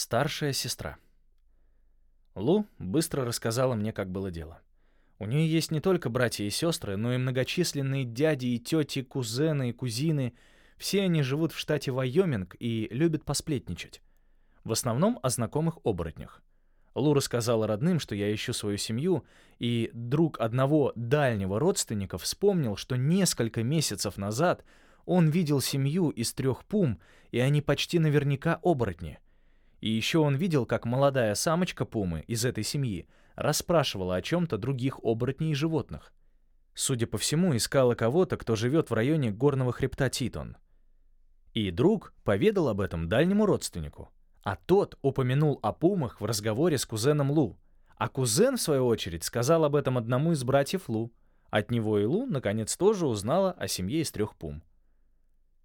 Старшая сестра. Лу быстро рассказала мне, как было дело. У нее есть не только братья и сестры, но и многочисленные дяди и тети, кузены и кузины. Все они живут в штате Вайоминг и любят посплетничать. В основном о знакомых оборотнях. Лу рассказала родным, что я ищу свою семью, и друг одного дальнего родственника вспомнил, что несколько месяцев назад он видел семью из трех пум, и они почти наверняка оборотни — и еще он видел, как молодая самочка пумы из этой семьи расспрашивала о чем-то других оборотней и животных. Судя по всему, искала кого-то, кто живет в районе горного хребта Титон. И друг поведал об этом дальнему родственнику. А тот упомянул о пумах в разговоре с кузеном Лу. А кузен, в свою очередь, сказал об этом одному из братьев Лу. От него и Лу, наконец, тоже узнала о семье из трех пум.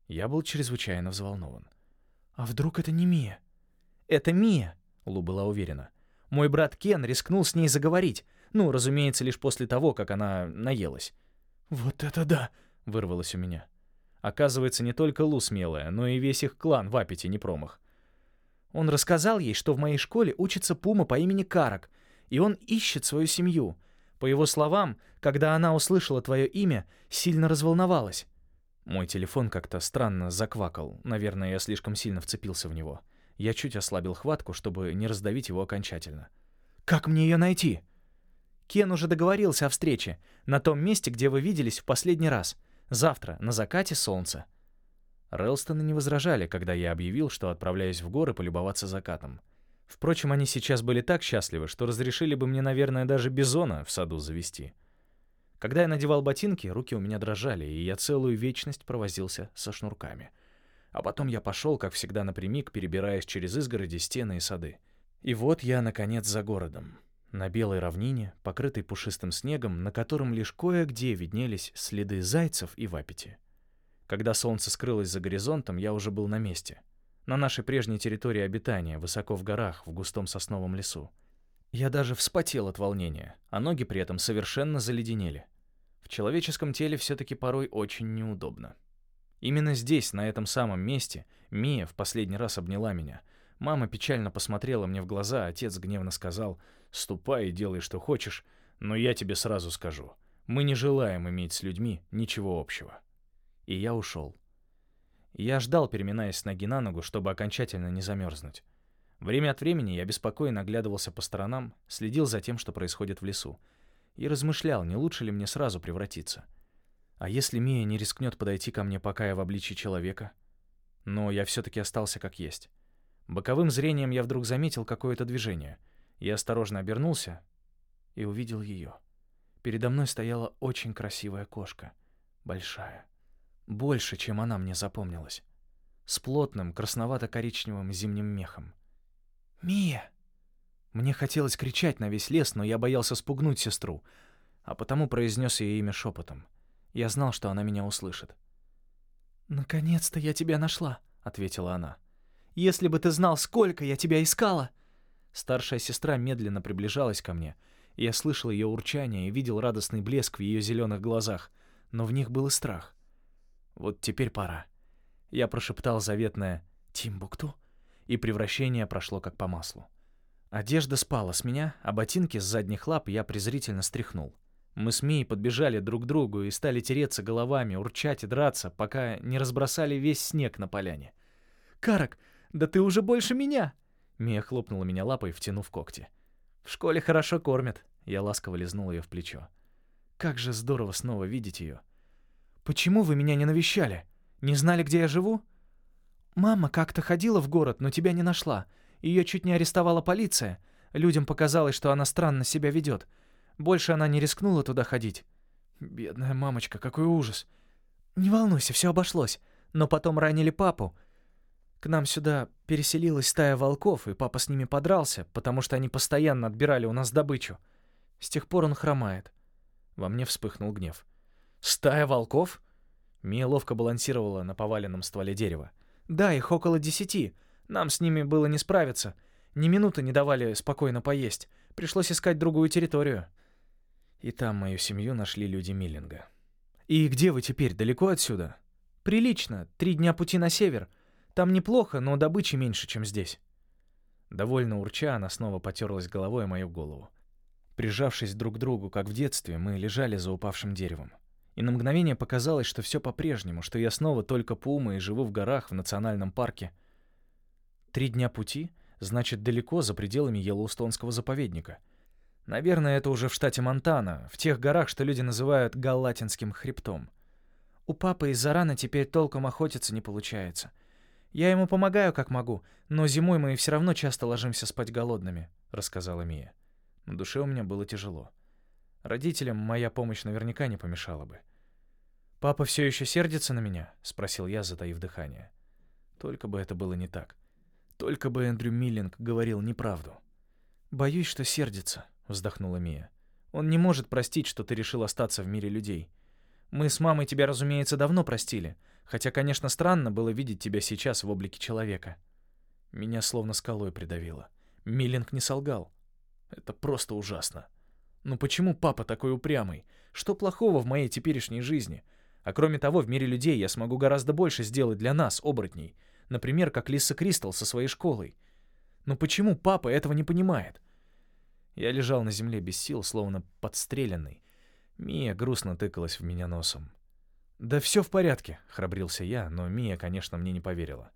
Я был чрезвычайно взволнован. «А вдруг это не Мия?» «Это Мия», — Лу была уверена. «Мой брат Кен рискнул с ней заговорить. Ну, разумеется, лишь после того, как она наелась». «Вот это да!» — вырвалось у меня. Оказывается, не только Лу смелая, но и весь их клан в Аппете не промах. Он рассказал ей, что в моей школе учится пума по имени Карак, и он ищет свою семью. По его словам, когда она услышала твое имя, сильно разволновалась. Мой телефон как-то странно заквакал. Наверное, я слишком сильно вцепился в него. Я чуть ослабил хватку, чтобы не раздавить его окончательно. «Как мне ее найти?» «Кен уже договорился о встрече. На том месте, где вы виделись в последний раз. Завтра, на закате солнца». Релстоны не возражали, когда я объявил, что отправляюсь в горы полюбоваться закатом. Впрочем, они сейчас были так счастливы, что разрешили бы мне, наверное, даже бизона в саду завести. Когда я надевал ботинки, руки у меня дрожали, и я целую вечность провозился со шнурками — а потом я пошел, как всегда, напрямик, перебираясь через изгороди, стены и сады. И вот я, наконец, за городом. На белой равнине, покрытой пушистым снегом, на котором лишь кое-где виднелись следы зайцев и вапити. Когда солнце скрылось за горизонтом, я уже был на месте. На нашей прежней территории обитания, высоко в горах, в густом сосновом лесу. Я даже вспотел от волнения, а ноги при этом совершенно заледенели. В человеческом теле все-таки порой очень неудобно. Именно здесь, на этом самом месте, Мия в последний раз обняла меня. Мама печально посмотрела мне в глаза, а отец гневно сказал «Ступай и делай, что хочешь, но я тебе сразу скажу, мы не желаем иметь с людьми ничего общего». И я ушел. Я ждал, переминаясь с ноги на ногу, чтобы окончательно не замерзнуть. Время от времени я беспокойно оглядывался по сторонам, следил за тем, что происходит в лесу, и размышлял, не лучше ли мне сразу превратиться — а если Мия не рискнет подойти ко мне, пока я в обличии человека? Но я все-таки остался как есть. Боковым зрением я вдруг заметил какое-то движение. Я осторожно обернулся и увидел ее. Передо мной стояла очень красивая кошка. Большая. Больше, чем она мне запомнилась. С плотным, красновато-коричневым зимним мехом. «Мия!» Мне хотелось кричать на весь лес, но я боялся спугнуть сестру, а потому произнес ее имя шепотом. Я знал, что она меня услышит. «Наконец-то я тебя нашла», — ответила она. «Если бы ты знал, сколько я тебя искала!» Старшая сестра медленно приближалась ко мне. И я слышал ее урчание и видел радостный блеск в ее зеленых глазах, но в них был и страх. «Вот теперь пора». Я прошептал заветное «Тимбукту», и превращение прошло как по маслу. Одежда спала с меня, а ботинки с задних лап я презрительно стряхнул. Мы с Мией подбежали друг к другу и стали тереться головами, урчать и драться, пока не разбросали весь снег на поляне. «Карак, да ты уже больше меня!» Мия хлопнула меня лапой, втянув когти. «В школе хорошо кормят». Я ласково лизнул ее в плечо. «Как же здорово снова видеть ее!» «Почему вы меня не навещали? Не знали, где я живу?» «Мама как-то ходила в город, но тебя не нашла. Ее чуть не арестовала полиция. Людям показалось, что она странно себя ведет. Больше она не рискнула туда ходить. Бедная мамочка, какой ужас. Не волнуйся, все обошлось. Но потом ранили папу. К нам сюда переселилась стая волков, и папа с ними подрался, потому что они постоянно отбирали у нас добычу. С тех пор он хромает. Во мне вспыхнул гнев. «Стая волков?» Мия ловко балансировала на поваленном стволе дерева. «Да, их около десяти. Нам с ними было не справиться. Ни минуты не давали спокойно поесть. Пришлось искать другую территорию». И там мою семью нашли люди Миллинга. «И где вы теперь? Далеко отсюда?» «Прилично. Три дня пути на север. Там неплохо, но добычи меньше, чем здесь». Довольно урча, она снова потерлась головой о мою голову. Прижавшись друг к другу, как в детстве, мы лежали за упавшим деревом. И на мгновение показалось, что все по-прежнему, что я снова только пума и живу в горах в национальном парке. Три дня пути, значит, далеко за пределами Йеллоустонского заповедника. Наверное, это уже в штате Монтана, в тех горах, что люди называют Галатинским хребтом. У папы из-за раны теперь толком охотиться не получается. Я ему помогаю, как могу, но зимой мы все равно часто ложимся спать голодными», — рассказала Мия. На душе у меня было тяжело. Родителям моя помощь наверняка не помешала бы. «Папа все еще сердится на меня?» — спросил я, затаив дыхание. Только бы это было не так. Только бы Эндрю Миллинг говорил неправду. «Боюсь, что сердится», — вздохнула Мия. «Он не может простить, что ты решил остаться в мире людей. Мы с мамой тебя, разумеется, давно простили, хотя, конечно, странно было видеть тебя сейчас в облике человека». Меня словно скалой придавило. Миллинг не солгал. Это просто ужасно. Ну почему папа такой упрямый? Что плохого в моей теперешней жизни? А кроме того, в мире людей я смогу гораздо больше сделать для нас, оборотней. Например, как Лиса Кристал со своей школой. Но почему папа этого не понимает? Я лежал на земле без сил, словно подстреленный. Мия грустно тыкалась в меня носом. «Да все в порядке», — храбрился я, но Мия, конечно, мне не поверила.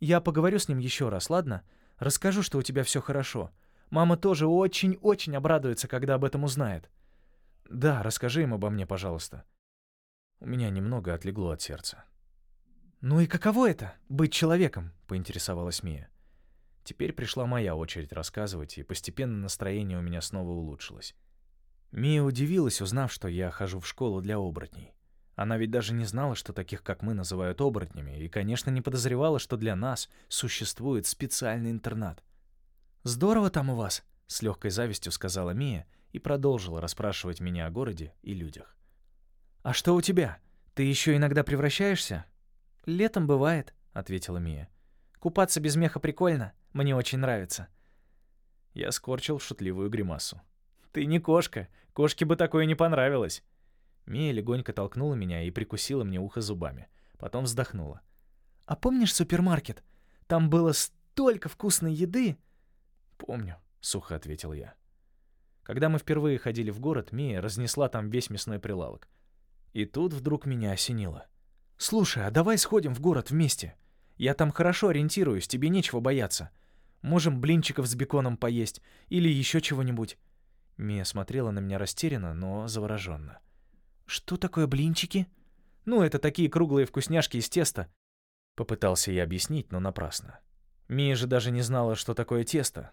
«Я поговорю с ним еще раз, ладно? Расскажу, что у тебя все хорошо. Мама тоже очень-очень обрадуется, когда об этом узнает. Да, расскажи им обо мне, пожалуйста. У меня немного отлегло от сердца. «Ну и каково это — быть человеком?» — поинтересовалась Мия. Теперь пришла моя очередь рассказывать, и постепенно настроение у меня снова улучшилось. Мия удивилась, узнав, что я хожу в школу для оборотней. Она ведь даже не знала, что таких, как мы, называют оборотнями, и, конечно, не подозревала, что для нас существует специальный интернат. «Здорово там у вас», — с легкой завистью сказала Мия и продолжила расспрашивать меня о городе и людях. «А что у тебя? Ты еще иногда превращаешься?» «Летом бывает», — ответила Мия. «Купаться без меха прикольно. Мне очень нравится». Я скорчил шутливую гримасу. «Ты не кошка. Кошке бы такое не понравилось». Мия легонько толкнула меня и прикусила мне ухо зубами. Потом вздохнула. «А помнишь супермаркет? Там было столько вкусной еды!» «Помню», — сухо ответил я. Когда мы впервые ходили в город, Мия разнесла там весь мясной прилавок. И тут вдруг меня осенило. «Слушай, а давай сходим в город вместе. Я там хорошо ориентируюсь, тебе нечего бояться. Можем блинчиков с беконом поесть или еще чего-нибудь». Мия смотрела на меня растерянно, но завороженно. «Что такое блинчики?» «Ну, это такие круглые вкусняшки из теста». Попытался я объяснить, но напрасно. Мия же даже не знала, что такое тесто,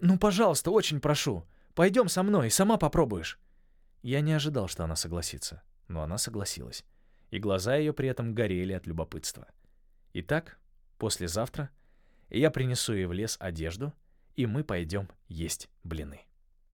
«Ну, пожалуйста, очень прошу. Пойдем со мной, сама попробуешь». Я не ожидал, что она согласится, но она согласилась. И глаза ее при этом горели от любопытства. Итак, послезавтра я принесу ей в лес одежду, и мы пойдем есть блины.